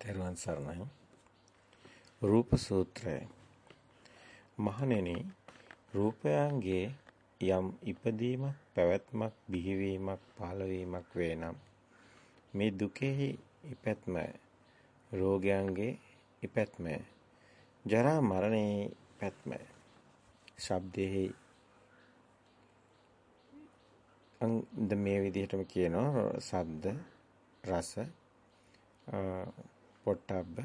තෙරුවන් සරණයි. රූප සූත්‍රය. මහණෙනි රූපයන්ගේ යම් ඉපදීමක් පැවැත්මක් බිහිවීමක් පහළවීමක් වේ නම් මේ දුකෙහි ඉපැත්මය රෝගයන්ගේ ඉපැත්මය ජරා මරණේ පැත්මය ශබ්දෙහි අන්ද මේ විදිහටම කියනවා ශබ්ද රස පොට්ටබ්බ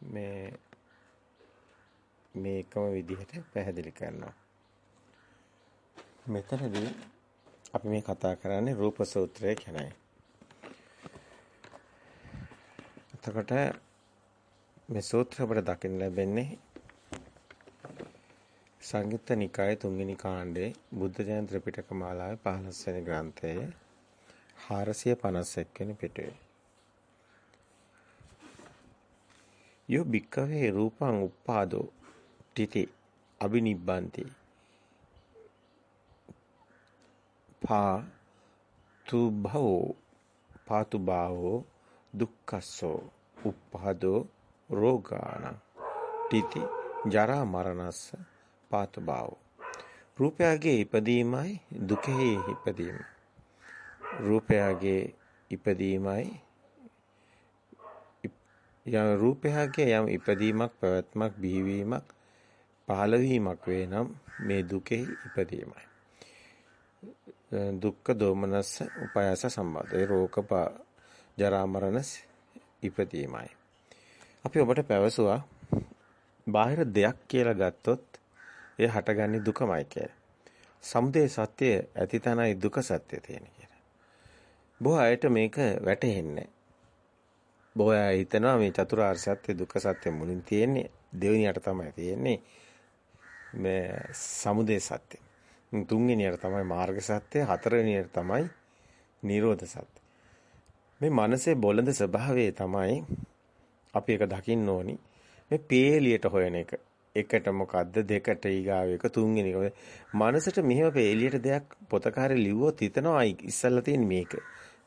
මේ මේකම විදිහට පැහැදිලි කරනවා. මෙතනදී අපි මේ කතා කරන්නේ රූප සූත්‍රය ගැනයි. එතකොට මේ සූත්‍ර අපිට දකින්න ලැබෙන්නේ සංයුත්ත නිකායේ තුන්වෙනි කාණ්ඩේ බුද්ධ ජයන්ති ත්‍රිපිටක මාලාවේ 15 වෙනි ග්‍රන්ථයේ 451 වෙනි පිටුවේ යෝ භික්කවේ රූපං උප්පාදෝ තිති අබිනිබ්බන්ති. පා තු භවෝ පාතු භාවෝ දුක්ඛස්සෝ උප්පාදෝ රෝගාණ තිති ජරා මරණස්ස පාතු භාවෝ රූපයගේ ඉපදීමයි දුකෙහි ඉපදීම. රූපයගේ ඉපදීමයි යම් රූපයගේ යම් ඉපදීමක් පැවැත්මක් බිහිවීමක් පහළවීමක් වේ නම් මේ දුකෙහි ඉපදීමයි. දුක්ඛ දෝමනස්ස උපයාස සම්බන්ධය රෝග ජරා මරණ ඉපදීමයි. අපි ඔබට පැවසුවා බාහිර දෙයක් කියලා ගත්තොත් ඒ හටගන්නේ දුකමයි කියලා. සමුදේ සත්‍ය ඇති තැනයි දුක සත්‍ය තියෙන කියලා. බොහෝ අයට මේක වැටහෙන්නේ බොහෝ අය හිතනවා මේ චතුරාර්ය සත්‍ය දුක්ඛ සත්‍ය මුලින් තියෙන්නේ දෙවෙනියට තමයි තියෙන්නේ මේ සමුදය සත්‍ය. තුන්වෙනියට තමයි මාර්ග සත්‍ය, හතරවෙනියට තමයි නිරෝධ සත්‍ය. මේ මනසේ බොළඳ ස්වභාවය තමයි අපි එක දකින්න ඕනි. මේ පේලියට හොයන එක. එකට මොකද්ද දෙකට ඊගාව එක තුන්වෙනි එක. මනසට මෙහෙම පේලියට දෙයක් පොතකාරේ ලිව්වොත් හිතනවා ඉස්සල්ලා තියෙන මේක.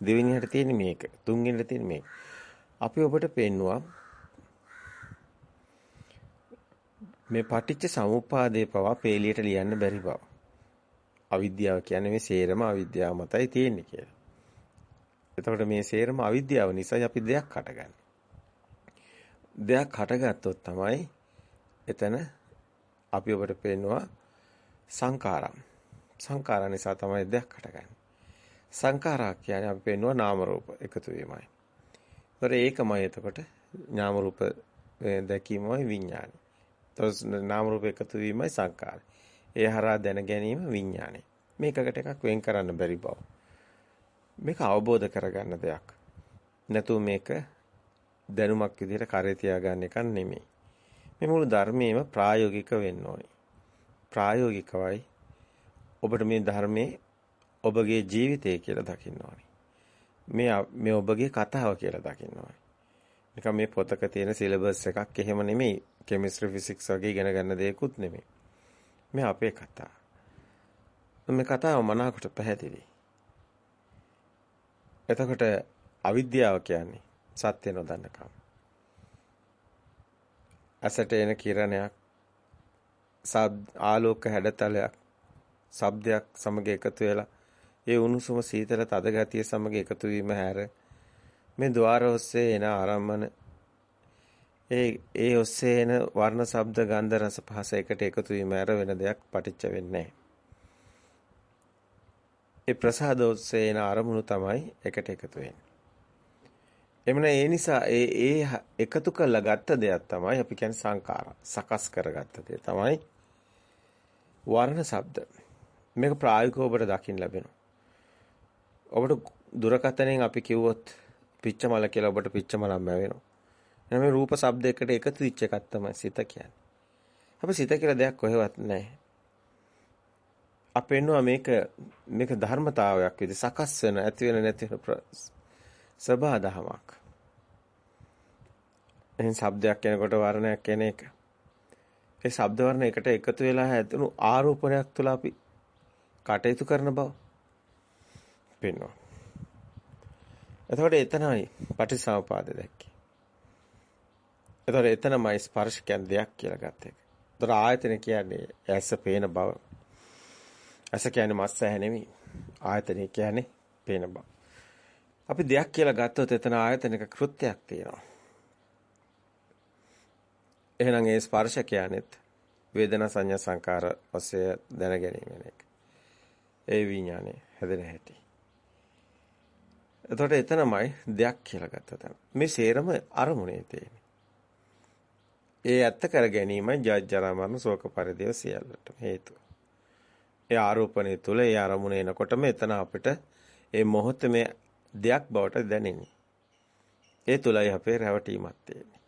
දෙවෙනියට තියෙන මේක. තුන්වෙනියට තියෙන මේක. අපි ඔබට පෙන්නවා මේ පටිච්ච සමුප්පාදේ පවා පේලියට ලියන්න බැරි බව. අවිද්‍යාව කියන්නේ මේ සේරම අවිද්‍යාව මතයි තියෙන්නේ කියලා. එතකොට මේ සේරම අවිද්‍යාව නිසා අපි දෙයක් හටගන්නේ. දෙයක් හටගත්තොත් තමයි එතන අපි ඔබට පෙන්නවා සංකාරම්. සංකාර නිසා තමයි දෙයක් හටගන්නේ. සංකාරා කියන්නේ අපි පෙන්නවා නාම රූප එකතු වීමයි. ඒතර ඒකමයි එතකොට නාම රූප දැකීමයි විඥානයි. එතකොට නාම රූප එකතු වීමයි සංකාරය. ඒ හරහා දැන ගැනීම විඥානයි. මේකකට එකක් වෙන් කරන්න බැරි බව. මේක අවබෝධ කරගන්න දෙයක්. නැතු මේක දැනුමක් විදිහට කරේ තියාගන්න එකක් නෙමෙයි. මේ මුළු ධර්මයේම ප්‍රායෝගික වෙන්න ඕනි. ප්‍රායෝගිකවයි ඔබට මේ ධර්මයේ ඔබගේ ජීවිතය කියලා දකින්න ඕනි. මේ මේ ඔබගේ කතාව කියලා දකින්න ඕනේ. නිකන් මේ පොතක තියෙන සිලබස් එකක් එහෙම නෙමෙයි. කෙමිස්ට්‍රි ෆිසික්ස් වගේ ඉගෙන ගන්න දෙයක්ුත් නෙමෙයි. මේ අපේ කතාව. මේ කතාව මනාකොට පැහැදිලි. එතකොට අවිද්‍යාව කියන්නේ සත්‍ය නොදන්නකම. ඇසට එන කිරණයක් ආලෝක හැඩතලයක් ශබ්දයක් සමග එකතු වෙලා ඒ උණුසුම සීතල තද ගතිය සමග එකතු වීම හැර මේ ద్వාර ඔස්සේ එන ආරම්මන ඒ ඒ ඔස්සේ එන වර්ණ ශබ්ද ගන්ධ රස පහස එකට එකතු වීම හැර වෙන දෙයක් පටිච්ච වෙන්නේ ඒ ප්‍රසාද ඔස්සේ එන අරමුණු තමයි එකට එකතු වෙන්නේ. එමන ඒ නිසා ඒ ඒ එකතු කරලා ගත්ත දෙයක් තමයි අපි කියන්නේ සංකාර. සකස් කරගත්ත දේ තමයි වර්ණ ශබ්ද. මේක ප්‍රායෝගිකව ඔබට දකින්න ලැබෙනවා. ඔබට දුරකථනයෙන් අපි කිව්වොත් පිච්චමල කියලා ඔබට පිච්චමලක් මැවෙනවා. එහෙනම් මේ රූප ශබ්ද එකට එකතු වෙච්ච එකක් තමයි සිත කියන්නේ. අපි සිත කියලා දෙයක් කොහෙවත් නැහැ. අපෙන්නවා මේක මේක ධර්මතාවයක් විදිහ සකස් වෙන ඇති වෙන නැති වෙන සබහා දහමක්. එහෙන් ශබ්දයක් කියනකොට වර්ණයක් කියන එක. ඒ ශබ්ද වර්ණ එකට එකතු වෙලා හැදුණු ආරෝපණයක් තුළ අපි කටයුතු කරන බව පෙන්වනවා. එතකොට එතනයි පටිසමුපාද දැක්කේ. එතකොට එතනමයි ස්පර්ශ කියන්නේ දෙයක් කියලා ගත්ත එක. එතකොට ආයතන කියන්නේ ඇස පේන බව. ඇස කියන්නේ මස් ඇහැ නෙමෙයි. ආයතනය කියන්නේ පේන බව. අපි දෙයක් කියලා ගත්තොත් එතන ආයතනික කෘත්‍යයක් තියෙනවා. එහෙනම් ඒ ස්පර්ශ කියන්නේත් වේදනා සංඥා සංකාර ඔස්සේ දැන ගැනීම එක. ඒ විඥානේ හැදෙන හැටි. එතකොට එතනමයි දෙයක් කියලා ගත්ත තැන. මේ සේරම අරමුණේ තියෙන්නේ. ඒ ඇත්ත කර ගැනීමයි ජාජ්ජරා මරණ ශෝක පරිදේව සියල්ලට හේතුව. ඒ ආරෝපණය තුල ඒ අරමුණ එනකොටම එතන අපිට ඒ මොහොතේ මේ දෙයක් බවට දැනෙන්නේ. ඒ තුලයි අපේ රැවටීමක් තියෙන්නේ.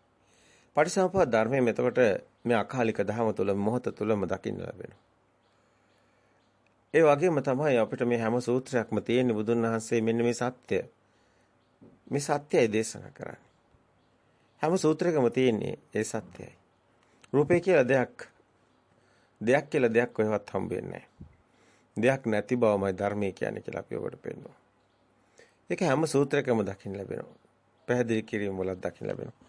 පටිසම්පාද ධර්මයේ මෙතකොට මේ අකාලික ධහම තුල මොහොත තුලම දකින්න ලැබෙනවා. ඒ වගේම තමයි අපිට මේ හැම සූත්‍රයක්ම තියෙන්නේ බුදුන් වහන්සේ මෙන්න මේ සත්‍ය. මේ සත්‍යයි දේශනා කරන්නේ. හැම සූත්‍රයකම තියෙන්නේ ඒ සත්‍යයි. රූපේ කියලා දෙයක් දෙයක් කියලා දෙයක් කොහෙවත් හම්බ වෙන්නේ දෙයක් නැති බවමයි ධර්මයේ කියන්නේ කියලා අපි ඔබට පෙන්වනවා. ඒක හැම සූත්‍රයකම දකින්න ලැබෙනවා. පැහැදිලි කිරීම වල දකින්න ලැබෙනවා.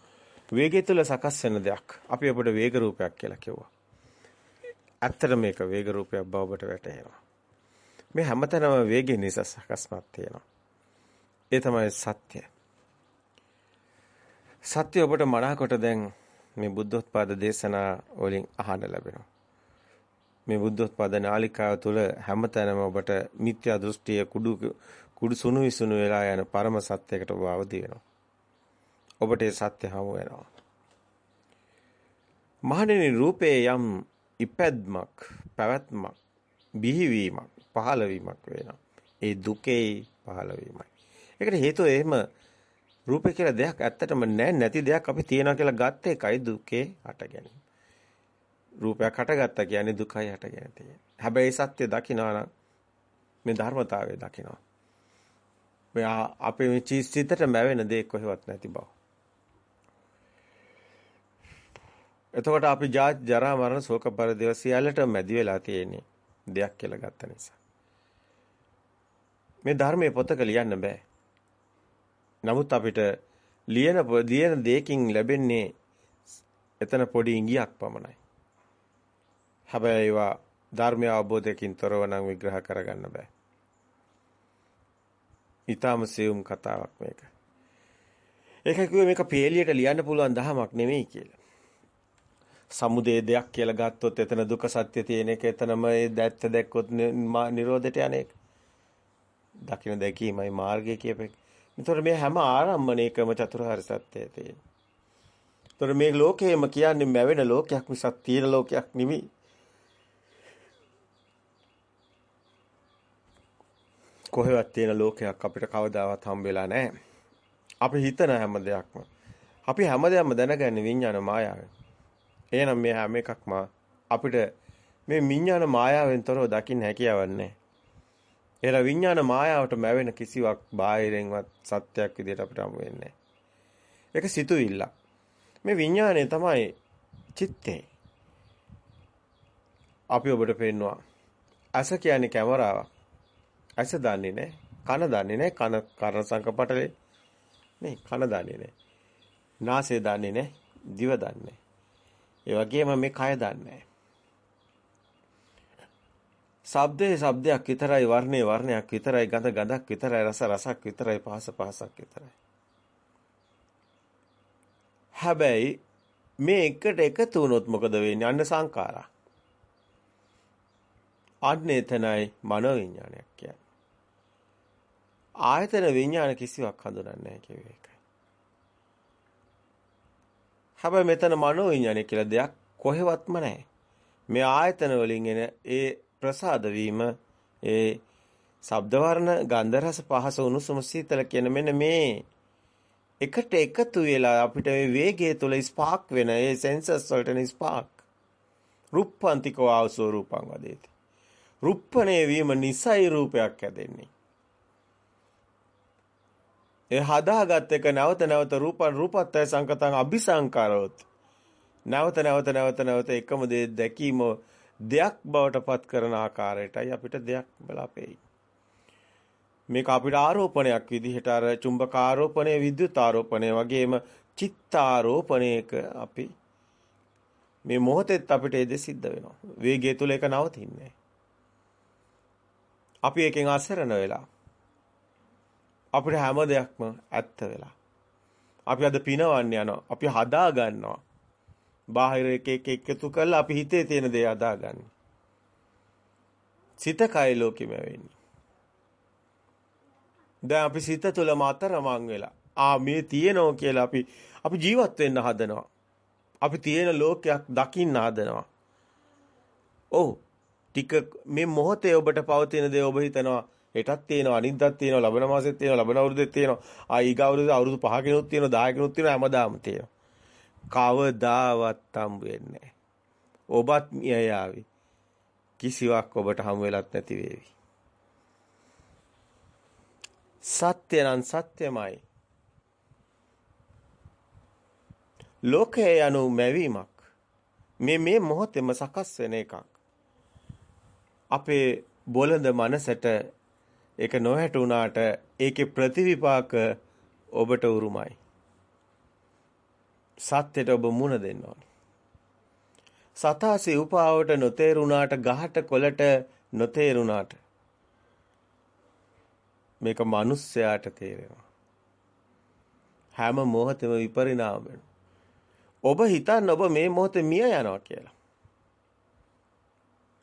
වේගය තුළ සකස් වෙන දෙයක්. අපි අපිට වේග රූපයක් කියලා කිව්වා. ඇත්තට මේක වේග රූපයක් බවට වැටහෙනවා. මේ හැමතැනම වේගය නිසා සකස්මක් තියෙනවා. ඒ තමයි සත්‍ය. සත්‍ය ඔබට මනාකොට දැන් මේ බුද්ධෝත්පාද දේශනා වලින් අහන්න ලැබෙනවා. මේ බුද්ධෝත්පාද නාලිකාව තුළ හැමතැනම ඔබට මිත්‍යා දෘෂ්ටිය කුඩු කුඩු සුණු විසුණු වෙලා යන පරම සත්‍යයකට ඔබ අවදි වෙනවා. ඔබට ඒ සත්‍ය හමු වෙනවා. මහණෙනි රූපේ යම් ඉපැද්මක් පැවැත්මක් බිහිවීමක් පහළවීමක් වෙනවා. ඒ දුකේ පහළවීමයි. ඒකට හේතුව එහෙම රූපේ කියලා දෙයක් ඇත්තටම නැහැ නැති දෙයක් අපි තියනවා කියලා ගත්ත එකයි දුකේ හටගැනීම. රූපයක් හටගත්තා කියන්නේ දුකයි හටගෙන තියෙන්නේ. හැබැයි සත්‍ය දකිනවා නම් මේ ධර්මතාවය දකිනවා. මෙයා අපේ මේ චිත්තයට මැවෙන දේ කොහෙවත් නැති බව. එතකොට අපි ජරා මරණ ශෝක පරිදේව සියල්ලට මැදි වෙලා තියෙන්නේ දෙයක් කියලා ගත්ත නිසා. මේ ධර්මයේ පොතක ලියන්න බෑ. නමුත් අපිට ලියන ලියන දෙයකින් ලැබෙන්නේ එතන පොඩි ඉඟියක් පමණයි. හැබැයි ඒවා ධර්මය අවබෝධයකින් තොරව නම් විග්‍රහ කරගන්න බෑ. ඊටාම සියුම් කතාවක් මේක. ඒක කිව්වේ මේක පේලියට ලියන්න පුළුවන් දහමක් නෙමෙයි කියලා. සමුදේ දෙයක් කියලා ගත්තොත් එතන දුක සත්‍ය තියෙන එක එතනම ඒ දැත්ත දැක්කොත් නිරෝධයට යන එක. දකින්න දැකීමයි මාර්ගය කියපේ. ඒතර මේ හැම ආරම්භණයකම චතුරාර්ය සත්‍යය තියෙනවා. ඒතර මේ ලෝකයේම කියන්නේ මැවෙන ලෝකයක් මිසක් තියෙන ලෝකයක් නෙමෙයි. කොහෙවත් තියෙන ලෝකයක් අපිට කවදාවත් හම්බෙලා නැහැ. අපි හිතන හැම දෙයක්ම. අපි හැමදේම දැනගන්නේ විඤ්ඤාණ මායාවෙන්. එහෙනම් මේ හැම එකක්ම අපිට මේ විඤ්ඤාණ මායාවෙන් තොරව දකින්න හැකියාවක් නැහැ. එහෙනම් විඥාන මායාවට මැවෙන කිසිවක් බාහිරෙන්වත් සත්‍යයක් විදිහට අපිට හමු වෙන්නේ ඒක සිතුවිල්ල. මේ විඥානය තමයි චිත්තේ. අපි ඔබට පෙන්නවා. අස කියන්නේ කැමරාවක්. අස දන්නේ නැහැ. කන දන්නේ නැහැ. කන කර්ණ සංකපටලේ. නේ කන දන්නේ නැහැ. නාසය දන්නේ නැහැ. දිව දන්නේ නැහැ. ඒ වගේම මේ කය දන්නේ නැහැ. ශබ්දේ ශබ්දයක් විතරයි වර්ණේ වර්ණයක් විතරයි ගඳ ගඳක් විතරයි රස රසක් විතරයි පහස පහසක් විතරයි. හැබැයි මේ එකට එකතු වුණොත් මොකද වෙන්නේ? අන්න සංඛාරා. අන්න එතනයි මනෝ විඥානයක් කියන්නේ. ආයතන විඥාන කිසිවක් හඳුනන්නේ නැහැ කියුවේ ඒකයි. හැබැයි මෙතන මනෝ විඥානය කියලා දෙයක් කොහෙවත්ම නැහැ. මේ ආයතන වලින් එන ඒ ප්‍රසාද වීම ඒ ශබ්ද වර්ණ ගන්ධ රස පහස උණුසුම සීතල කියන මෙන්න මේ එකට එකතු වෙලා අපිට මේ වේගය තුළ ස්පාක් වෙන ඒ සෙන්සර්ස් වලට ස්පාක් රුප්පන්තිකෝ ආවසෝ රූපං වදේති. රුප්පණේ වීම නිසයි රූපයක් හැදෙන්නේ. ඒ හදාගත් එක නැවත නැවත රූපන් රූපත්‍ය සංකතං අபிසංකාරවත් නැවත නැවත නැවත නැවත එකම දේ දැකීම දෙයක් බවට පත් කරන ආකාරයටයි අපිට දෙයක් බලාපෙයි. මේක අපිට ආරෝපණයක් විදිහට අර චුම්බක ආරෝපණය විද්‍යුත් ආරෝපණය වගේම චිත්ත ආරෝපණයක අපි මේ මොහොතෙත් අපිට ඒ දෙ සිද්ධ වෙනවා. වේගය තුල ඒක නවතින්නේ. අපි එකෙන් අසරණ වෙලා අපිට හැම දෙයක්ම ඇත්ත වෙලා. අපි අද පිනවන්න යනවා. අපි හදා ගන්නවා. බාහිර එක එක එකතු කරලා අපි හිතේ තියෙන දේ හදා ගන්න. සිත කය ලෝකෙම වෙන්නේ. දැන් අපි සිත තුළ මාතරමං වෙලා ආ මේ තියෙනෝ කියලා අපි අපි ජීවත් වෙන්න හදනවා. අපි තියෙන ලෝකයක් දකින්න හදනවා. ඔව් ටික මේ මොහොතේ ඔබට පවතින දේ ඔබ හිතනවා හෙටත් තියෙනවා අනිද්දාත් තියෙනවා ලබන මාසෙත් තියෙනවා ලබන අවුරුද්දෙත් තියෙනවා ආ ඊගවුරුද්ද අවුරුදු 5කිනුත් තියෙනවා 10කිනුත් තියෙනවා හැමදාම තියෙනවා. කවදාවත් හම්බ වෙන්නේ ඔබත් මිය යාවි. කිසිවක් ඔබට හමු වෙලත් නැති වේවි. සත්‍ය නම් සත්‍යමයි. ලෝකය යනු මැවීමක්. මේ මේ මොහොතේම සකස් වෙන එකක්. අපේ බොළඳ මනසට ඒක නොහැටුණාට ඒකේ ප්‍රතිවිපාක ඔබට උරුමයි. සත්‍යයට ඔබ මුණ දෙන්න ඕනේ. සතාසේ උපාවට නොතේරුණාට ගහට කොළට නොතේරුණාට මේක මිනිස්සයාට තේරෙනවා. හැම මොහොතෙම විපරිණාම ඔබ හිතන්න ඔබ මේ මොහොතේ මිය යනවා කියලා.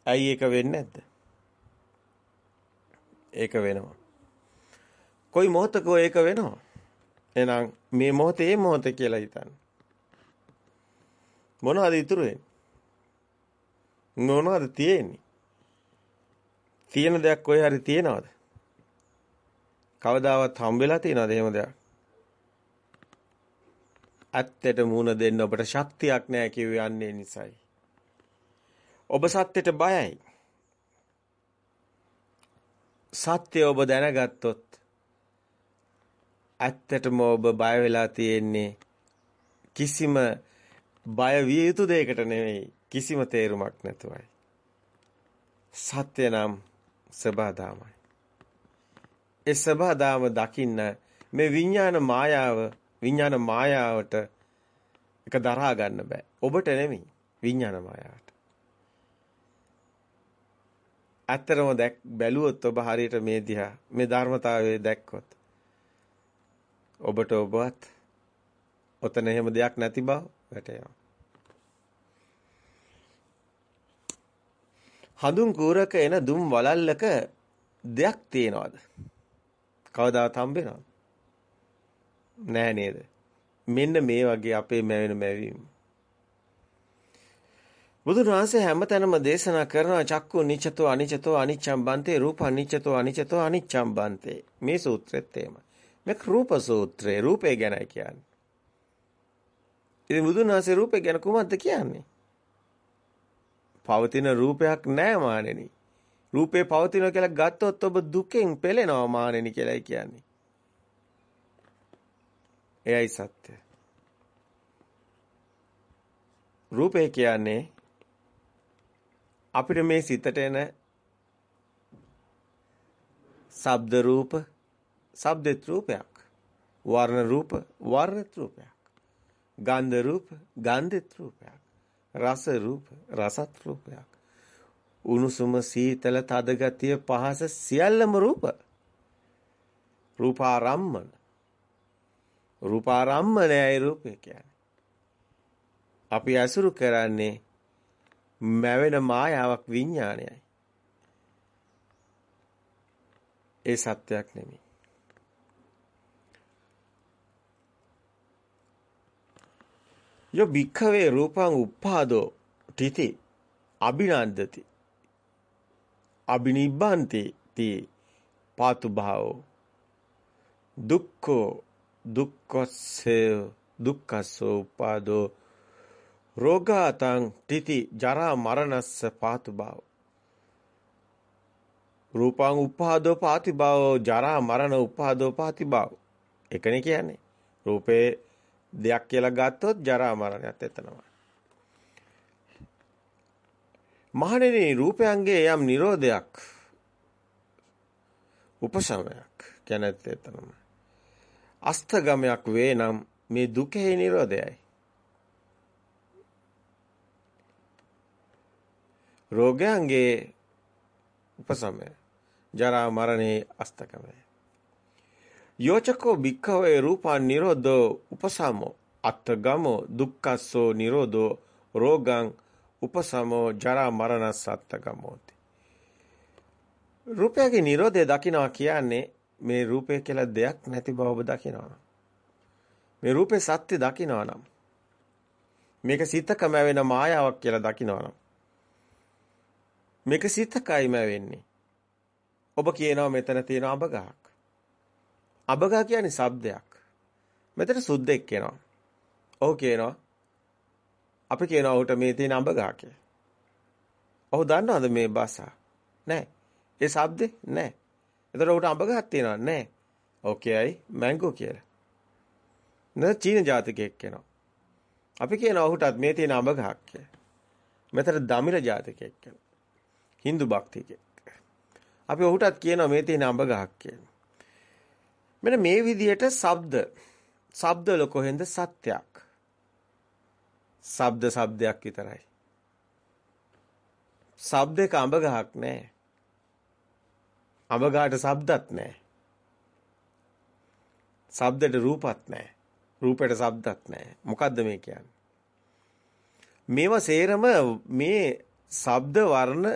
ඇයි ඒක වෙන්නේ නැද්ද? ඒක වෙනවා. කොයි මොහොතක ඒක වෙනවා? එහෙනම් මේ මොහොතේ මේ මොහොත කියලා හිතන්න. මොනවද ඉතුරු වෙන්නේ? මොනවද තියෙන්නේ? තියෙන දෙයක් කොයි හරි තියනවද? කවදාවත් හම්බෙලා තියෙනවද එහෙම දෙයක්? ඇත්තට මුණ දෙන්න ඔබට ශක්තියක් නැහැ කිව්වේ යන්නේ නිසයි. ඔබ සත්‍යයට බයයි. සත්‍ය ඔබ දැනගත්තොත් ඇත්තටම ඔබ බය වෙලා තියෙන්නේ කිසිම බය විය යුතු දෙයකට නෙවෙයි කිසිම තේරුමක් නැතුවයි. සත්‍ය නම් සබදාමයි. ඒ සබදාම දකින්න මේ විඥාන මායාව විඥාන මායාවට එක දරා ගන්න බෑ. ඔබට නෙමෙයි විඥාන මායාවට. ඇත්තරම දැක් බැලුවොත් ඔබ හරියට මේ දිහා මේ ධර්මතාවය දැක්කොත් ඔබට ඔබවත් ඔතන එහෙම දෙයක් නැති බව වැටහෙනවා. හඳුන් කූරක එන දුම් වලල්ලක දෙයක් තියනවාද? කවදාවත් හම්බෙනවද? නෑ නේද? මෙන්න මේ වගේ අපේ මැවෙන මැවීම. බුදුන් වහන්සේ හැමතැනම දේශනා කරන චක්කු නිච්චතෝ අනිච්චතෝ අනිච්ඡම් බන්තේ රූප අනිච්චතෝ අනිච්චතෝ අනිච්ඡම් බන්තේ. මේ සූත්‍රෙත් එහෙමයි. මේක රූප සූත්‍රය. රූපේ ගැනයි කියන්නේ. ඉතින් බුදුන් වහන්සේ රූපේ ගැන කුමක්ද කියන්නේ? පවතින රූපයක් නැහැ මානෙනි. රූපේ පවතිනවා කියලා ගත්තොත් ඔබ දුකෙන් පෙළෙනවා මානෙනි කියලායි කියන්නේ. එයයි සත්‍ය. රූපේ කියන්නේ අපිට මේ සිතට එන ශබ්ද රූප ශබ්දෙත් රූපයක් වර්ණ රූප වර්ණත් රූපයක් ගන්ධ රූප ගන්ධෙත් රූපයක්. රස රූප රසත් රූපයක්. උණුසුම සීතල තද ගතිය පහස සියල්ලම රූප. රූපාරම්මන. රූපාරම්මනයයි රූපය කියන්නේ. අපි අසුරු කරන්නේ මැවෙන මායාවක් විඥානයයි. ඒ සත්‍යයක් නෙමෙයි. යෝ භික්ඛවේ රූපං උප්පාදෝ තිති අභිනන්දති. අබිනිබ්බන්ති තී පාතු භාවෝ. දුක්ඛෝ දුක්ඛස්සේ දුක්ඛසෝ උපාදෝ. රෝගාතං තිති ජරා මරණස්ස පාතු භාවෝ. රූපං උපාදෝ පාති භාවෝ ජරා මරණ උපාදෝ පාති භාවෝ. එකනේ කියන්නේ. රූපේ දෙයක් කියලා ගත්තොත් ජරා මරණයත් එතනමයි. මහණෙනි රූපයන්ගේ යම් නිරෝධයක් උපසමයක් කියන්නේ එතනම. අස්තගමයක් වේ නම් මේ දුකේ නිරෝධයයි. රෝගයන්ගේ උපසමය ජරා මරණේ අස්තකමය යෝචකෝ භික්ඛවේ රූපං නිරෝධෝ උපසමෝ අත්තගමෝ දුක්ඛස්සෝ නිරෝධෝ රෝගං උපසමෝ ජරා මරණස් අත්තගමෝති. රූපයේ නිරෝධය දකිනවා කියන්නේ මේ රූපය කියලා දෙයක් නැති බව ඔබ දකිනවා. මේ රූපේ සත්‍ය දකිනවා නම් මේක සිතකම වෙන මායාවක් කියලා දකිනවා නම් මේක සිතකයිම වෙන්නේ ඔබ කියනවා මෙතන තියෙන අඹ ගහක්. අඹ ගහ කියන්නේ ශබ්දයක්. මෙතන සුද්දෙක් කියනවා. ඔහු කියනවා අපි කියනවා ඔහුට මේ තියෙන අඹ ගහ කියලා. ඔහු දන්නවද මේ භාෂා? නැහැ. ඒ ශබ්දේ නැහැ. එතකොට ඔහුට අඹ ගහක් තියෙනවද? නැහැ. ඕකේයි මැංගෝ කියලා. න චීන ජාතිකයෙක් කියනවා. අපි කියනවා ඔහුටත් මේ තියෙන අඹ ගහක් කියලා. මෙතන දමිර ජාතිකයෙක් කියනවා. Hindu භක්තිකයෙක්. අපි ඔහුටත් කියනවා මේ තියෙන අඹ ගහක් කියලා. මෙන්න මේ විදිහට ශබ්ද ශබ්ද වල කොහෙන්ද සත්‍යයක්? ශබ්ද ශබ්දයක් විතරයි. ශබ්දයක අඹ ගහක් නැහැ. අඹ ගහට ශබ්දත් නැහැ. ශබ්දයට රූපත් නැහැ. රූපයට ශබ්දත් නැහැ. මොකද්ද මේ කියන්නේ? මේවා සේරම මේ ශබ්ද වර්ණ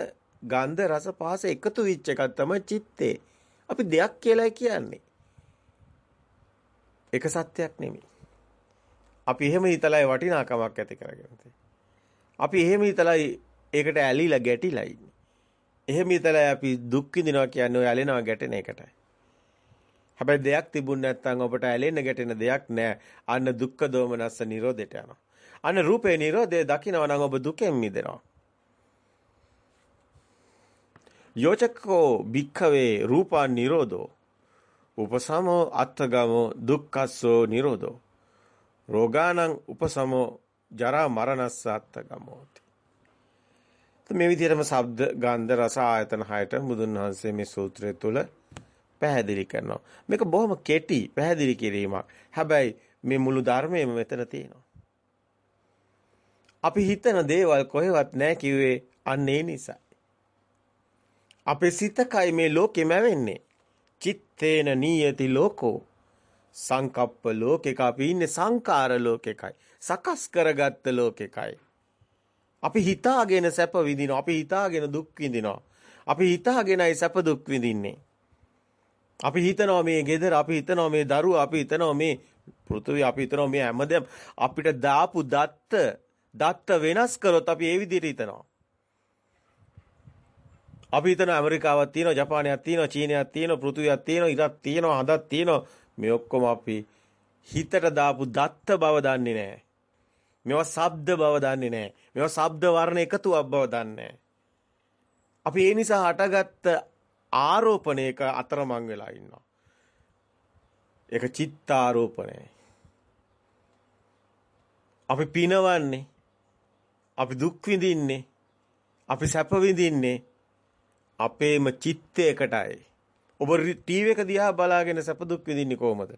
ගන්ධ රස පහස එකතු වෙච්ච එකක් තමයි චිත්තේ. අපි දෙයක් කියලා කියන්නේ. එක සත්‍යයක් නෙමෙයි. අපි එහෙම හිතලයි වටිනාකමක් ඇති කරගෙන අපි එහෙම හිතලයි ඒකට ඇලිලා ගැටිලා ඉන්නේ. එහෙම හිතලා අපි දුක් විඳිනවා කියන්නේ ඔය ඇලෙනවා ගැටෙන එකටයි. හැබැයි දෙයක් තිබුණ නැත්නම් ඔබට ඇලෙන්න ගැටෙන දෙයක් නැහැ. අන්න දුක්ඛ දෝමනස්ස නිරෝධයට යනවා. අන්න රූපේ නිරෝධය දකිනවා නම් ඔබ දුකෙන් මිදෙනවා. යෝචකෝ භික්ඛවේ රූපා නිරෝධෝ උපසමෝ අත්තගමෝ දුක්ඛස්සෝ නිරෝධෝ. රෝගානං උපසමෝ ජරා මරණස්ස අත්තගමෝති. මේ විදිහටම ශබ්ද ගන්ධ රස ආයතන හයට මුදුන් වහන්සේ මේ සූත්‍රය තුල පැහැදිලි කරනවා. මේක බොහොම කෙටි පැහැදිලි කිරීමක්. හැබැයි මේ මුළු ධර්මයේම මෙතන තියෙනවා. අපි හිතන දේවල් කොහෙවත් නැහැ කිව්වේ අන්න ඒ නිසා අපේ සිතකයි මේ ලෝකෙම වෙන්නේ. චිත්තේන නීයති ලෝකෝ. සංකප්ප ලෝකෙක අපි ඉන්නේ සංකාර ලෝකෙකයි. සකස් කරගත්ත ලෝකෙකයි. අපි හිතාගෙන සැප විඳිනවා. අපි හිතාගෙන දුක් විඳිනවා. අපි හිතාගෙනයි සැප දුක් විඳින්නේ. අපි හිතනවා මේ ගෙදර, අපි හිතනවා මේ දරුවා, අපි හිතනවා මේ පෘථිවි, අපි හිතනවා මේ හැමදේම අපිට දාපු දත්ත, දත්ත වෙනස් කරොත් අපි ඒ විදිහට හිතනවා. අපි හිතන ඇමරිකාවක් තියෙනවා, ජපානයක් තියෙනවා, චීනයක් තියෙනවා, පෘථුවියක් තියෙනවා, ඉරක් තියෙනවා, හදක් තියෙනවා. මේ ඔක්කොම අපි හිතට දාපු දත්ත බව දන්නේ නැහැ. මේවා ශබ්ද බව දන්නේ නැහැ. මේවා ශබ්ද වර්ණ එකතුවක් බව දන්නේ අපි ඒ නිසා හටගත්ත ආරෝපණයක අතරමං වෙලා ඉන්නවා. ඒක චිත්තාරෝපණය. අපි පිනවන්නේ. අපි දුක් විඳින්නේ. අපි සැප විඳින්නේ. අපේම චිත්තයකටයි. ඔබ ටීවී එක දිහා බලාගෙන සැප දුක් විඳින්නේ කොහමද?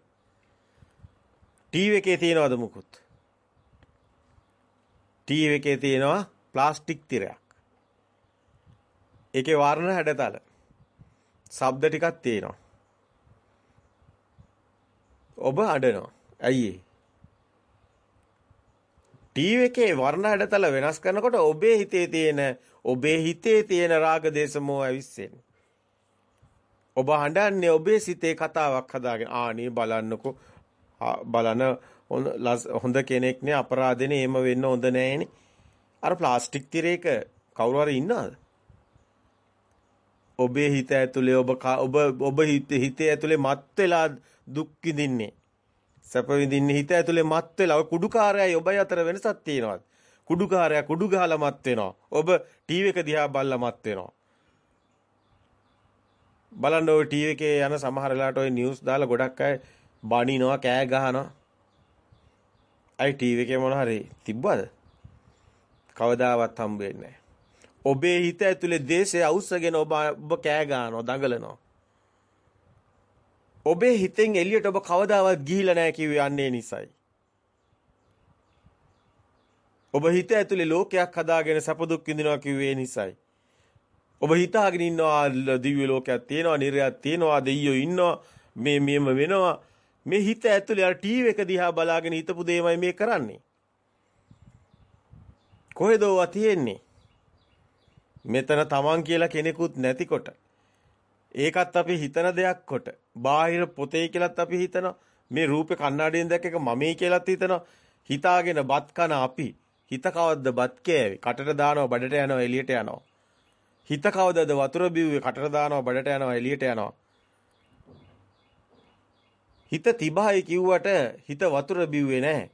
ටීවී එකේ තියනවද මුකුත්? ටීවී එකේ තියෙනවා ප්ලාස්ටික් තිරයක්. ඒකේ වර්ණ හැඩතල. ශබ්ද ටිකක් තියෙනවා. ඔබ අඬනවා. ඇයි ඒ? ටීවී එකේ වර්ණ හැඩතල වෙනස් කරනකොට ඔබේ හිතේ තියෙන ඔබේ හිතේ තියෙන රාග දේශ මොහ ඇවිස්සෙන්නේ. ඔබ හඬන්නේ ඔබේ සිතේ කතාවක් හදාගෙන ආනේ බලන්නකෝ බලන හොඳ කෙනෙක් නේ අපරාධනේ එහෙම වෙන්න හොඳ නෑනේ. අර ප්ලාස්ටික් තිරයක කවුරු හරි ඉන්නවද? ඔබේ හිත ඇතුලේ ඔබ ඔබ ඔබ හිතේ ඇතුලේ මත් වෙලා දුක් විඳින්නේ. සැප විඳින්නේ හිත ඇතුලේ මත් වෙලා ඔය කුඩුකාරයයි ඔබයි අතර වෙනසක් තියෙනවද? කුඩුකාරයා කුඩු ගහලා මත් වෙනවා. ඔබ ටීවී එක දිහා බලලා මත් වෙනවා. බලන්න ඔය ටීවී එකේ යන සමහර වෙලාවට ඔය නිවුස් දාලා ගොඩක් අය බනිනවා කෑ ගහනවා. අයි ටීවී එකේ මොන හරි තිබ්බද? කවදාවත් හම්බ වෙන්නේ ඔබේ හිත ඇතුලේ දේශය අවුස්සගෙන ඔබ ඔබ කෑ ගහනවා දඟලනවා. ඔබේ හිතෙන් එළියට ඔබ කවදාවත් ගිහිලා නැහැ කිව්වේ අන්නේ නිසයි. ඔබ හිත ඇතුලේ ලෝකයක් හදාගෙන සැප දුක් විඳිනවා කිව්වේ නිසයි. ඔබ හිතාගෙන ඉන්නවා දිව්‍ය ලෝකයක් තියෙනවා, නිර්යයක් තියෙනවා, දෙයියෝ ඉන්නවා, මේ මෙම වෙනවා. මේ හිත ඇතුලේ අර ටීවී එක දිහා බලාගෙන හිතපු දෙයමයි මේ කරන්නේ. කොහෙද ඔවා තියෙන්නේ? මෙතන තමන් කියලා කෙනෙකුත් නැතිකොට ඒකත් අපි හිතන දෙයක් කොට බාහිර පොතේ කියලාත් අපි හිතනවා මේ රූපේ කණ්ණාඩියෙන් දැක්ක එක මමයි කියලාත් හිතනවා හිතාගෙන බත් කන අපි හිත කවද්ද බත් කෑවේ? කටට දානවා බඩට යනවා එළියට යනවා. හිත කවදද වතුර බිව්වේ? කටට දානවා බඩට යනවා එළියට යනවා. හිත තිබහයි කිව්වට හිත වතුර බිව්වේ නැහැ.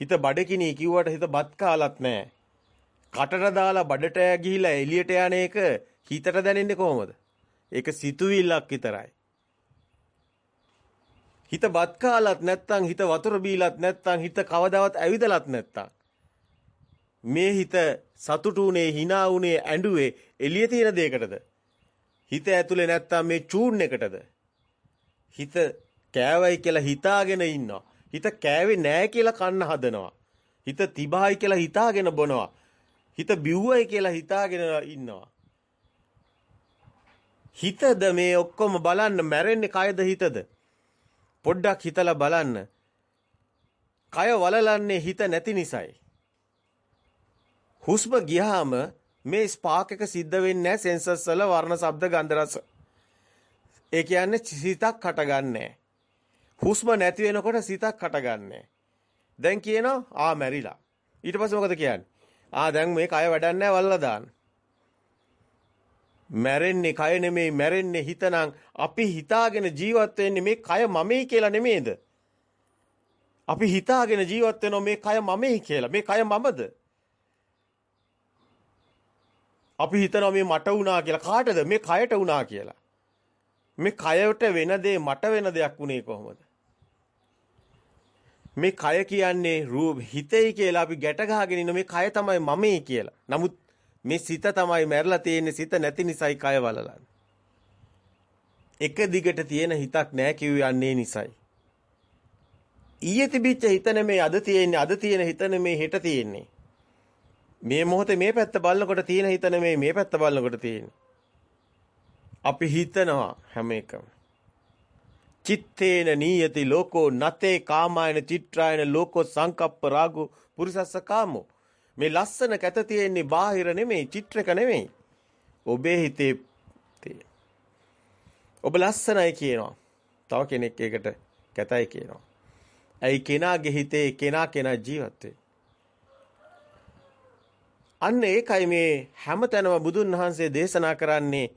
හිත බඩකිනී කිව්වට හිත බත් කාලත් නැහැ. කටට දාලා බඩට ගිහිලා එළියට යන එක හිතට දැනෙන්නේ කොහොමද? ඒක සිතුවිල්ලක් විතරයි. හිත බත් කාලත් නැත්තම් හිත වතුර බීලත් නැත්තම් හිත කවදාවත් ඇවිදලත් නැත්තම්. මේ හිත සතුටුුනේ hina උනේ ඇඬුවේ එළිය තියෙන දෙයකටද හිත ඇතුලේ නැත්තම් මේ චූන් එකටද හිත කෑවයි කියලා හිතාගෙන ඉන්නවා හිත කෑවේ නෑ කියලා කන්න හදනවා හිත තිබහයි කියලා හිතාගෙන බොනවා හිත බිව්වයි කියලා හිතාගෙන ඉන්නවා. හිතද මේ ඔක්කොම බලන්න මැරෙන්නේ කයද හිතද? පොඩ්ඩක් හිතලා බලන්න. කය වලලන්නේ හිත නැති නිසායි. හුස්ම ගියාම මේ ස්පාක් එක සිද්ධ වෙන්නේ නැහැ සෙන්සර්ස් වල වර්ණ ශබ්ද ගන්ධ රස. ඒ කියන්නේ සිතක් හටගන්නේ හුස්ම නැති වෙනකොට සිතක් හටගන්නේ. දැන් කියනවා ආ මැරිලා. ඊට පස්සේ මොකද කියන්නේ? ආ දැන් මේ කය වැඩක් නැහැ වල්ලා දාන්න. මැරෙන්නේ කය නෙමෙයි මැරෙන්නේ හිතනම් අපි හිතාගෙන ජීවත් වෙන්නේ මේ කය මමයි කියලා නෙමේද? අපි හිතාගෙන ජීවත් වෙනවා මේ කය මමයි කියලා. මේ කය මමද? අපි හිතනවා මේ මට වුණා කියලා. කාටද? මේ කයට වුණා කියලා. මේ කයට වෙන දේ මට වෙන දෙයක් වුණේ කොහොමද? මේ කය කියන්නේ රූප හිතේ කියලා අපි ගැට ගහගෙන ඉන්න මේ කය තමයි මමේ කියලා. නමුත් මේ සිත තමයි මැරලා තියෙන්නේ සිත නැති නිසායි කය වලලන්නේ. එක දිගට තියෙන හිතක් නැහැ කිව්වේ යන්නේ නිසායි. ඊයේ තිබිච්ච හිත නෙමේ අද තියෙන්නේ අද තියෙන හිත නෙමේ හෙට තියෙන්නේ. මේ මොහොතේ මේ පැත්ත බලනකොට තියෙන හිත නෙමේ මේ පැත්ත බලනකොට තියෙන්නේ. අපි හිතනවා හැම එකම. චිත්තේන නීයති ලෝකෝ නතේ කාමායන චිත්‍රායන ලෝකෝ සංකප්ප රාගෝ පුරිසස්ස කාමෝ. මේ ලස්සන කැත තියෙන්නේ බාහිර නෙමෙයි චිත්‍රක නෙමෙයි. ඔබේ හිතේ ඔබ ලස්සනයි කියනවා. තව කෙනෙක් ඒකට කැතයි කියනවා. ඇයි කෙනාගේ හිතේ කෙනා කෙනා ජීවත් අන්න ඒකයි මේ හැමතැනම බුදුන් වහන්සේ දේශනා කරන්නේ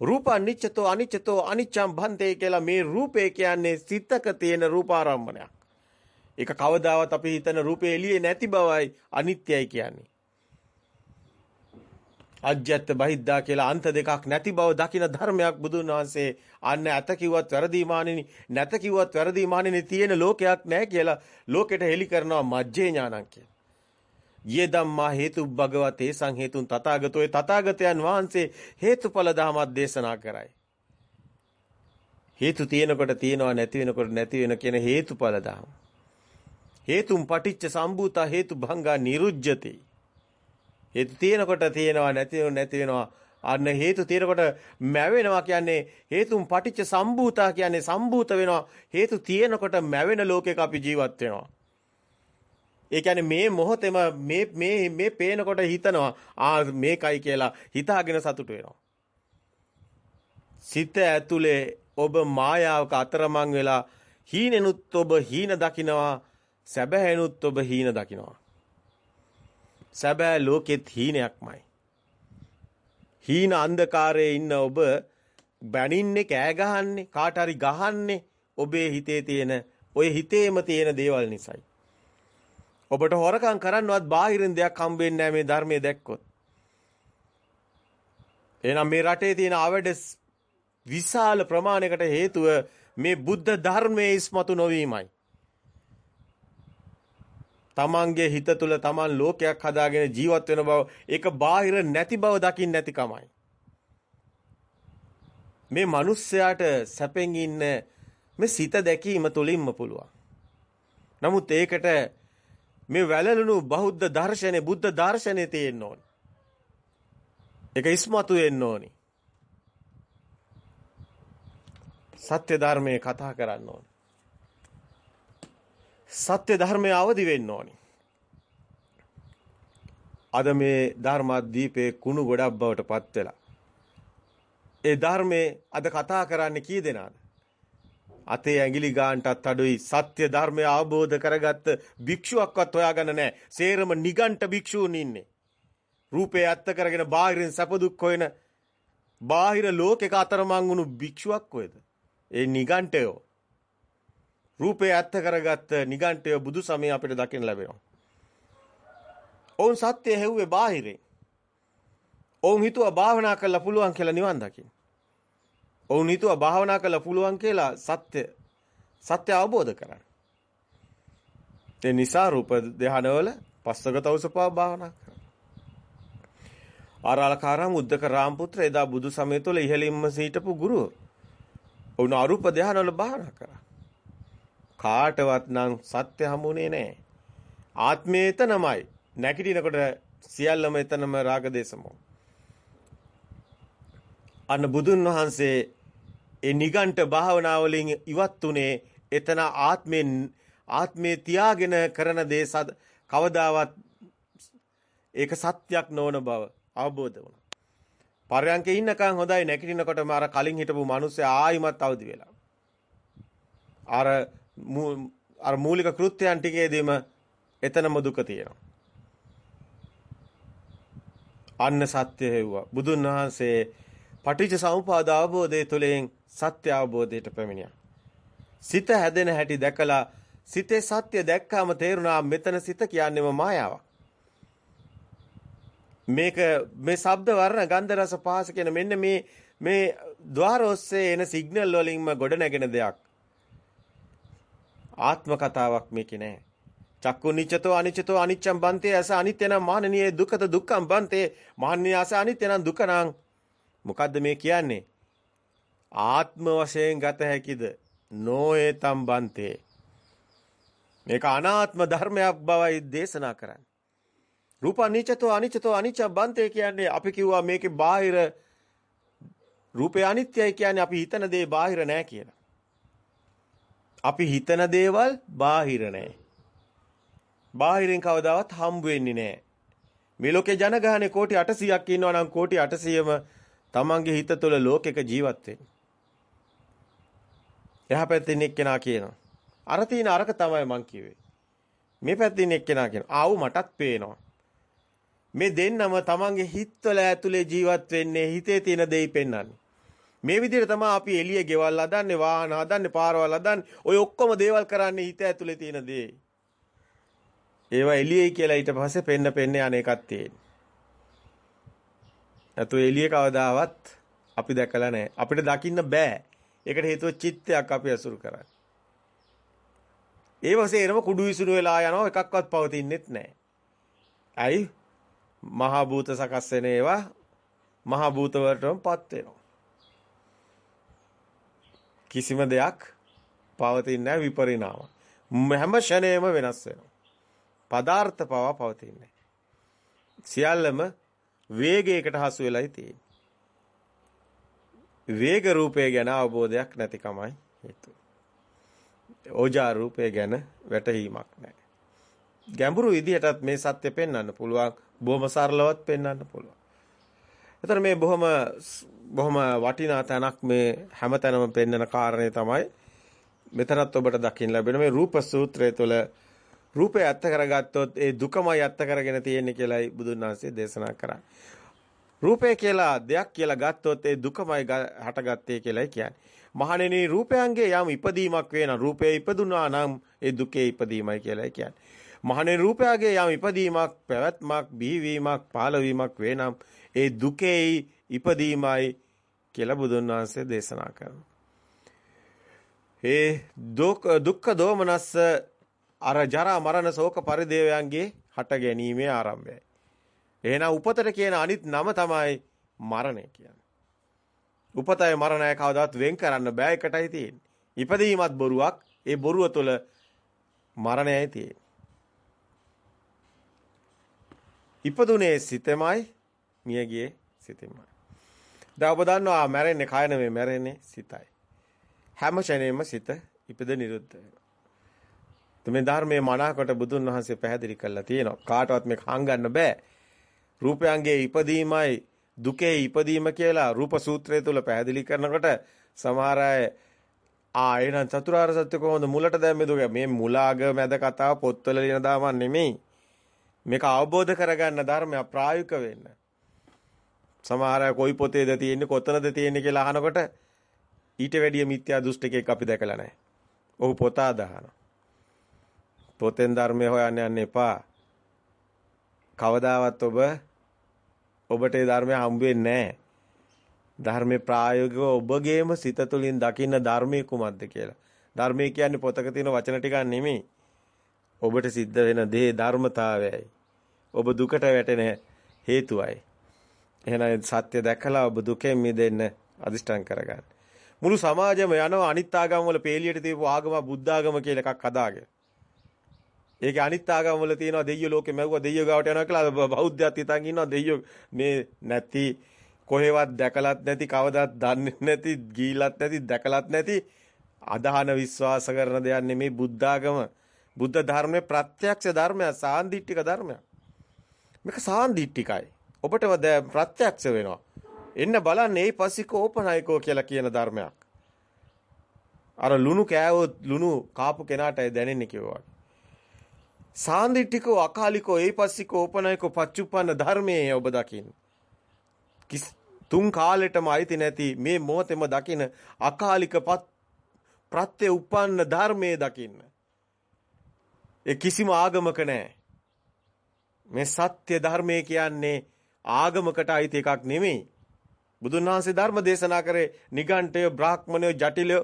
රූප අනිච්චතෝ අනිච්චතෝ අනිච්ඡම් භන්තේ කියලා මේ රූපේ කියන්නේ සිතක තියෙන රූපාරම්මණයක්. ඒක කවදාවත් අපි හිතන රූපේ එළියේ නැති බවයි අනිත්‍යයි කියන්නේ. අජ්‍යත් බහිද්දා කියලා අන්ත දෙකක් නැති බව දකින ධර්මයක් බුදුන් වහන්සේ අන්න ඇත කිව්වත් වැරදි මානෙනි නැත කිව්වත් වැරදි මානෙනි තියෙන ලෝකයක් නැහැ කියලා ලෝකෙට හෙලි කරනවා මජ්ජේ ඥානං කියලා. යේ ධම්මා හේතු භගවතේ සංහේතුන් තථාගතෝ තථාගතයන් වහන්සේ හේතුඵල ධමයක් දේශනා කරයි. හේතු තියෙනකොට තියෙනවා නැති වෙනකොට නැති වෙන කියන හේතුඵල ධම. හේතුම් පටිච්ච සම්භූත හේතු භංගා නිරුජ්ජති. හේතු තියෙනකොට තියෙනවා නැති නැති වෙනවා අන්න හේතු තියෙනකොට මැවෙනවා කියන්නේ හේතුම් පටිච්ච සම්භූතා කියන්නේ සම්භූත වෙනවා හේතු තියෙනකොට මැවෙන ලෝකයක අපි ජීවත් වෙනවා ඒ කියන්නේ මේ මොහොතේම මේ මේ මේ පේනකොට හිතනවා ආ මේකයි කියලා හිතාගෙන සතුට වෙනවා. සිත ඇතුලේ ඔබ මායාවක අතරමං වෙලා හීනෙනුත් ඔබ හීන දකිනවා සැබෑනුත් ඔබ හීන දකිනවා. සැබෑ ලෝකෙත් හීනයක්මයි. හීන අන්ධකාරයේ ඉන්න ඔබ බැනින්නේ කෑ ගහන්නේ කාට හරි ගහන්නේ ඔබේ හිතේ තියෙන ඔය හිතේම තියෙන දේවල් නිසායි. ඔබට හොරකම් කරන්නවත් බාහිරින් දෙයක් හම්බෙන්නේ නැහැ මේ ධර්මයේ දැක්කොත්. එහෙනම් මේ රටේ තියෙන අවඩ විශාල ප්‍රමාණයකට හේතුව මේ බුද්ධ ධර්මයේ ඉස්මතු නොවීමයි. තමන්ගේ හිත තුළ තමන් ලෝකයක් හදාගෙන ජීවත් වෙන බව ඒක බාහිර නැති බව දකින්න නැතිකමයි. මේ මිනිස්සයාට සැපෙන් ඉන්න මේ සිත දැකීම තුලින්ම පුළුවන්. නමුත් ඒකට මේ වැළලුණු බෞද්ධ දර්ශනේ බුද්ධ දර්ශනේ තියෙන්න ඕනේ. ඒක ඉස්මතු වෙන්න ඕනේ. සත්‍ය ධර්මයේ කතා කරන්න ඕනේ. සත්‍ය ධර්මයේ අවදි වෙන්න ඕනේ. අද මේ ධර්මදීපේ කුණු ගොඩක් බවට පත් වෙලා. ඒ ධර්මයේ අද කතා කරන්නේ කී දෙනාද? අතේ ඇඟිලි ගාන්ටත් අඩුයි සත්‍ය ධර්මය අවබෝධ කරගත්ත භික්ෂුවක්වත් හොයාගන්න නැහැ. සේරම නිගණ්ඨ භික්ෂූන් ඉන්නේ. රූපේ ඇත්ත කරගෙන බාහිරින් සැප දුක් හොයන බාහිර ලෝකෙක අතරමං වුණු භික්ෂුවක් කොහෙද? ඒ නිගණ්ඨයෝ. රූපේ ඇත්ත කරගත්ත නිගණ්ඨයෝ බුදු සමය අපිට දකින්න ලැබෙනවා. ඔවුන් සත්‍ය හැව්වේ බාහිරින්. ඔවුන් හිතුවා භාවනා කරලා පුළුවන් කියලා නිවන් දකින්න. ඔවුන් හිතුවා භාවනා කළා පුළුවන් කියලා සත්‍ය සත්‍ය අවබෝධ කරගන්න. ඒ නිසා රූප ධානවල පස්සක තවුසපා භාවනා කරා. ආරාලකාරම් උද්දක රාම්පුත්‍ර එදා බුදු සමය තුළ ඉහළින්ම සිටපු ගුරු. ඔවුන් අරූප ධානවල භාවනා කරා. කාටවත් නම් සත්‍ය හමුනේ නැහැ. ආත්මය එතනමයි. නැගිටිනකොට සියල්ලම එතනම රාග දේශමෝ. අන්න බුදුන් වහන්සේ ඒ නිගණ්ඨ භාවනාවලින් ඉවත් උනේ එතන ආත්මෙන් ආත්මේ තියාගෙන කරන දේ කවදාවත් ඒක සත්‍යක් නොවන බව අවබෝධ වුණා. පරයන්කේ ඉන්නකන් හොඳයි නැගිටිනකොටම අර කලින් හිටපු මිනිස්සයා ආයිමත් අවදි වෙලා. අර අර මූලික කෘත්‍යයන් ටිකේදීම එතනම දුක තියෙනවා. අන්න සත්‍ය හේවුවා. බුදුන් වහන්සේ පටිච්ච සමුපාද අවබෝධය තුළින් සත්‍ය අවබෝධයට පැමිණියා. සිත හැදෙන හැටි දැකලා සිතේ සත්‍ය දැක්කාම තේරුණා මෙතන සිත කියන්නේම මායාවක්. මේක මේ ශබ්ද වර්ණ ගන්ධ රස පහස කියන මෙන්න මේ මේ ద్వාර ඔස්සේ එන සිග්නල් වලින්ම ගොඩ නැගෙන දෙයක්. ආත්ම කතාවක් මේකේ නෑ. චක්කු නිච්චතෝ අනිච්චතෝ අනිච්චම් බන්තේ අස අනිත්‍ය නම් මානනීය දුක්ඛත දුක්ඛම් බන්තේ මාන්නීය අස අනිත්‍ය නම් දුක නම් මොකද්ද මේ කියන්නේ? ආත්ම වශයෙන් ගත හැකිද? නොඒතම් බන්තේ. මේක අනාත්ම ධර්මයක් බවයි දේශනා කරන්නේ. රූප අනිච්චතෝ අනිච්චතෝ අනිච්ච බන්තේ කියන්නේ අපි කිව්වා මේකේ බාහිර රූපය අනිත්‍යයි කියන්නේ අපි හිතන දේ බාහිර නෑ කියලා. අපි හිතන දේවල් බාහිර නෑ. බාහිරින් කවදාවත් හම්බ වෙන්නේ නෑ. මේ ලෝකේ ජනගහනේ කෝටි 800ක් ඉන්නවා නම් කෝටි 800ම තමන්ගේ හිත තුළ ලෝකෙක ජීවත් වෙන්නේ. එහා පැත්තේ එක්කෙනා කියනවා. අර තියෙන අරක තමයි මං කිව්වේ. මේ පැත්තේ එක්කෙනා කියනවා. ආව් මටත් පේනවා. මේ දෙන්නම තමන්ගේ හිතවල ඇතුලේ ජීවත් වෙන්නේ හිතේ තියෙන දෙයි පෙන්වන්නේ. මේ විදිහට තමයි අපි එළිය ගෙවල් හදන්නේ, වාහන හදන්නේ, පාරවල් හදන්නේ. ඔය ඔක්කොම දේවල් කරන්නේ හිත ඇතුලේ තියෙන දේ. ඒවා එළියයි කියලා ඊට පස්සේ පෙන්න පෙන්න යන එකක් තියෙන්නේ. නැතු එළිය කවදාවත් අපි දැකලා නැහැ. අපිට දකින්න බෑ. ඒකට හේතුව චිත්තයක් අපි අසුරු කරන්නේ. ඒ වශයෙන්ම කුඩු විසුණු වෙලා යනවා එකක්වත් පවතින්නෙත් නැහැ. ඇයි? මහා භූත සකස් වෙන ඒවා මහා භූත වලටමපත් වෙනවා. කිසිම දෙයක් පවතින්නේ නැහැ විපරිණාම. හැම ෂණේම වෙනස් වෙනවා. පදාර්ථ පවා පවතින්නේ සියල්ලම වේගයකට හසු වෙලයි තියෙන්නේ. වේග රූපය ගැන අවබෝධයක් නැතිකමයි හේතුව. ඕජා රූපය ගැන වැටහීමක් නැහැ. ගැඹුරු විදිහටත් මේ සත්‍ය පෙන්වන්න පුළුවන්. බොහොම සරලවත් පෙන්වන්න පුළුවන්. එතන මේ බොහොම බොහොම වටිනා තැනක් මේ හැමතැනම පෙන්වන කාරණේ තමයි මෙතනත් ඔබට දකින්න ලැබෙන මේ රූප සූත්‍රය තුළ රූපය ඇත්ත කරගත්තොත් ඒ දුකමයි ඇත්ත කරගෙන තියෙන්නේ කියලායි බුදුන් වහන්සේ දේශනා කරන්නේ. රූපය කියලා දෙයක් කියලා ගත්තොත් ඒ දුකමයි හටගත්තේ කියලායි කියන්නේ. මහණෙනි රූපයන්ගේ යම් ඉපදීමක් වේ නම් රූපේ ඉපදුනා නම් ඒ දුකේ ඉපදීමයි කියලායි කියන්නේ. මහණෙනි රූපයගේ යම් ඉපදීමක් පැවැත්මක් බිහිවීමක් පහළවීමක් වේ නම් ඒ දුකේ ඉපදීමයි කියලා බුදුන් වහන්සේ දේශනා කරනවා. ඒ දුක් දුක්ඛ දෝමනස්ස අර ජරා මරණ ශෝක පරිදේවයන්ගේ හට ගැනීමේ ආරම්භයයි. එහෙනම් උපතට කියන අනිත් නම තමයි මරණය කියන්නේ. උපතයි මරණය කවදාවත් වෙන් කරන්න බෑ එකටයි තියෙන්නේ. ඉපදීමත් බොරුවක්. ඒ බොරුව තුළ මරණයයි තියෙන්නේ. ඉපදුනේ සිතමයි මියගියේ සිතමයි. දැන් ඔබ දන්නවා මැරෙන්නේ කය නෙමෙයි මැරෙන්නේ සිතයි. හැම ෂණයෙම සිත ඉපද නිරුද්ධ වෙනවා. මේ ධර්මයේ මනාකොට බුදුන් වහන්සේ පැහැදිලි කරලා තියෙනවා. කාටවත් මේක හංගන්න බෑ. රූපයන්ගේ ඉපදීමයි දුකේ ඉපදීම කියලා රූප සූත්‍රය තුල පැහැදිලි කරනකොට සමහර අය ආ එහෙනම් චතුරාර්ය සත්‍ය කොහොමද මුලට දැම්මේ දුක මේ මුලාග මැද කතාව පොත්වල ලියන දාමක් නෙමෙයි මේක අවබෝධ කරගන්න ධර්මය ප්‍රායෝගික වෙන්න සමහර අය කොයි පොතේද තියෙන්නේ කොතනද තියෙන්නේ කියලා අහනකොට ඊට වැඩිය මිත්‍යා දෘෂ්ටිකයක් අපි දැකලා නැහැ. ඔහු පොත අදහනවා. පොතෙන් ධර්මය හොයන්න යන්න එපා. කවදාවත් ඔබ ඔබට ඒ ධර්මය හම්බ වෙන්නේ නැහැ. ධර්මේ ප්‍රායෝගිකව ඔබගේම සිත තුළින් දකින්න ධර්මයේ කුමක්ද කියලා. ධර්මයේ කියන්නේ පොතක තියෙන වචන ටිකක් නෙමෙයි. ඔබට සිද්ධ වෙන දේ ධර්මතාවයයි. ඔබ දුකට වැටෙන හේතුවයි. එහෙනම් සත්‍ය දැකලා ඔබ දුකෙන් මිදෙන්න අදිෂ්ඨාන කරගන්න. මුළු සමාජයම යනවා අනිත් ආගම් වල පේලියට තියපු ආගම බුද්ධ ආගම කියලා එකක් හදාගෙන. ඒකේ අනිත් ආගම් වල තියෙනවා දෙයියෝ ලෝකෙ මැව්වා දෙයියෝ ගාවට යනවා කියලා බෞද්ධයත් හිතන් ඉන්නවා. දෙයියෝ මේ නැති කොහෙවත් දැකලත් නැති කවදාත් දන්නේ නැති ගීලත් නැති දැකලත් නැති අදහන විශ්වාස කරන දෙයක් නෙමේ බුද්ධාගම බුද්ධ ධර්මයේ ප්‍රත්‍යක්ෂ ධර්මයක් සාන්දිටික ධර්මයක්. මේක සාන්දිටිකයි. ඔබටම ප්‍රත්‍යක්ෂ වෙනවා. එන්න බලන්න ඒ පස්සිකෝ ඕපනායකෝ කියලා කියන ධර්මයක්. අර ලුණු කෑවොත් ලුණු කාපු කෙනාටයි දැනෙන්නේ කිව්වා. සාන්දිටිකෝ අකාලිකෝ ඒ පස්සිකෝ ඕපනායකෝ පච්චුප්පන්න ධර්මයේ ඔබ දකින්න. තුන් කාලෙටම අයිති නැති මේ මොහොතේම දකින අකාලික ප්‍රත්‍ය උපන්න ධර්මයේ දකින්න. ඒ කිසිම ආගමක නැහැ. මේ සත්‍ය ධර්මයේ කියන්නේ ආගමකට අයිති එකක් නෙමෙයි. බුදුන් වහන්සේ ධර්ම දේශනා කරේ නිගණ්ඨය බ්‍රාහ්මණය ජටිලය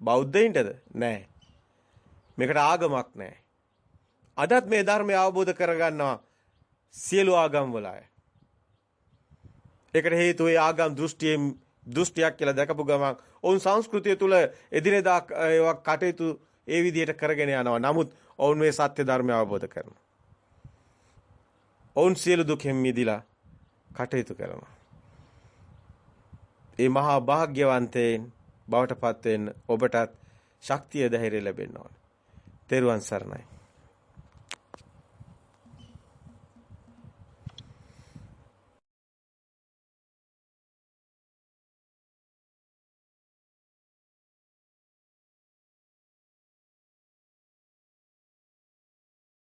බෞද්ධයින්ටද නෑ මේකට ආගමක් නෑ අදත් මේ ධර්මය අවබෝධ කරගන්නවා සියලු ආගම් වල අය ඒකට හේතුව ඒ ආගම් දෘෂ්ටියෙන් දෘෂ්ටියක් කියලා දැකපු ගමන් ඔවුන් සංස්කෘතිය තුල එදිනෙදා ඒවා කටයුතු ඒ විදිහට කරගෙන යනවා. නමුත් ඔවුන් මේ සත්‍ය ධර්මය අවබෝධ කරනවා. ඔවුන් සියලු දුකෙන් මිදිලා කටයුතු කරනවා. ඒ මහා භාග්‍යවන්තයෙන් බවට පත් වෙන්න ඔබටත් ශක්තිය ධෛර්යය ලැබෙන්න ඕන. තෙරුවන් සරණයි.